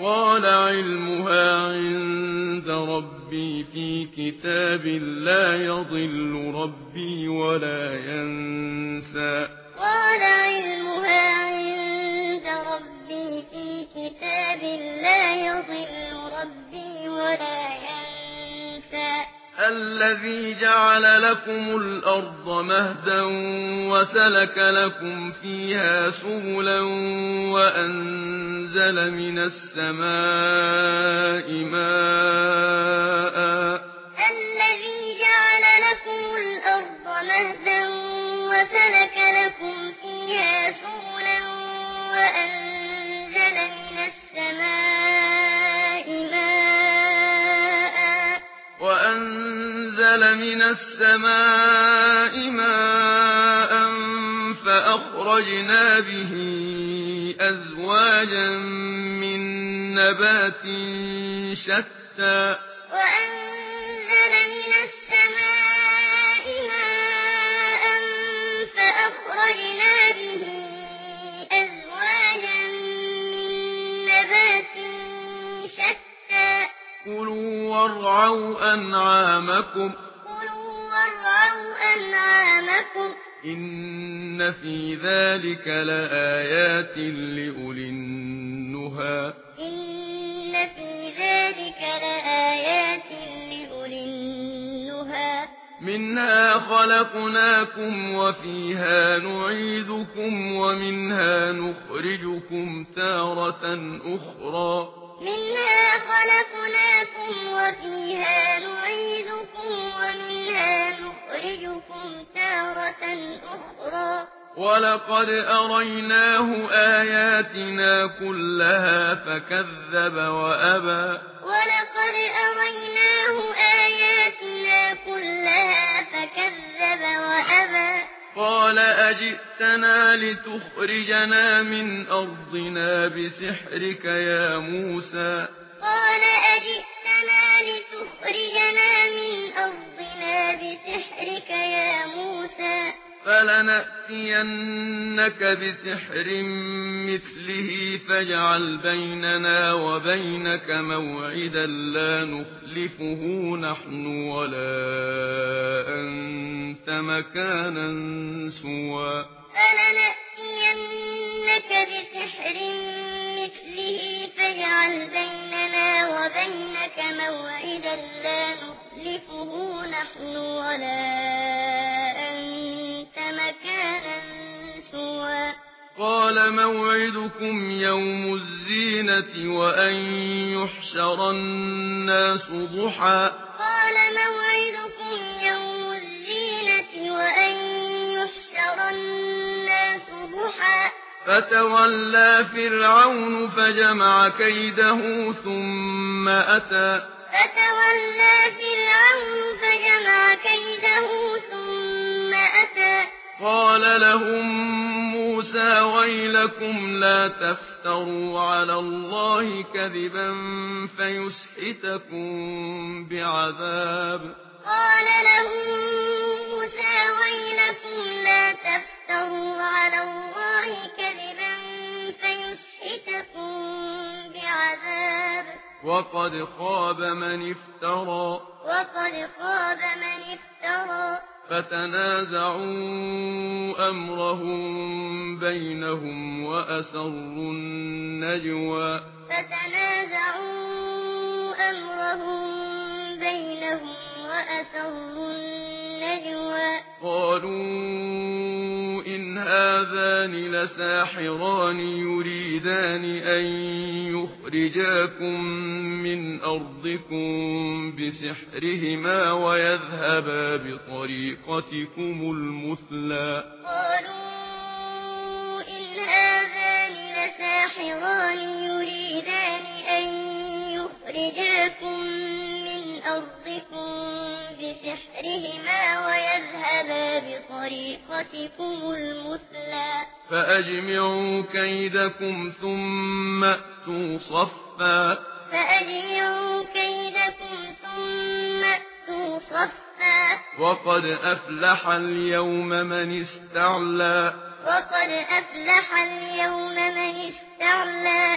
قال علمها عند ربي في كتاب لا يضل ربي ولا ينسى. قال علمها عند ربي في كتاب لا يضل ربي ولا ينسى. الذي جعل لكم الأرض مهدا وسلك لكم فيها سهلا وأن أنزل من السماء ماء الذي جعل لكم الأرض مهدا وسلك لكم فيها سبلا وأنزل من السماء ماء وأنزل من السماء ماء فأخرجنا به أزواجا من نبات شتى. وأنزل من السماء ماء فأخرجنا به أزواجا من نبات شتى. كلوا وارعوا أنعامكم. كلوا وارعوا أنعامكم. ان في ذلك لآيات لأولي النهى ان في ذلك لآيات لأولي النهى منها خلقناكم وفيها نعيدكم ومنها نخرجكم تارة أخرى منها خلقناكم وفيها نعيدكم ومنها نخرجكم تارة أخرى. ولقد أريناه آياتنا كلها فكذب وأبى. ولقد أريناه آياتنا كلها فكذب وأبى. قال جئتنا لتخرجنا من أرضنا بسحرك يا موسى. قال أجئتنا لتخرجنا لنأتينك بسحر مثله فاجعل بيننا وبينك موعدا لا نخلفه نحن ولا أنت مكانا سوا فلنأتينك بسحر مثله فاجعل بيننا وبينك موعدا لا نخلفه نحن ولا أنت موعدكم يوم الزينة وأن يحشر الناس ضحى. قال موعدكم يوم الزينة وأن يحشر الناس ضحى. فتولى فرعون فجمع كيده ثم أتى. فتولى فرعون فجمع كيده ثم أتى. قال لهم موسى ويلكم لا تفتروا على الله كذبا فيسحتكم بعذاب قال له موسى ويلكم لا تفتروا على الله كذبا فيسحتكم بعذاب وقد خاب من افترى وقد خاب من افترى فتنازعون أمرهم بينهم وأسروا النجوى. فتنازعوا أمرهم بينهم وأسروا النجوى. قالوا إن هذان لساحران يريدان أن أخرجاكم من أرضكم بسحرهما ويذهبا بطريقتكم المثلى. قالوا إن هذان لساحران يريدان أن يخرجاكم من أرضكم بسحرهما ويذهبا بطريقتكم المثلى. فأجمعوا كيدكم ثم أتوا صفا. فأجمعوا كيدكم ثم أتوا صفا. وقد أفلح اليوم من استعلى. وقد أفلح اليوم من استعلى.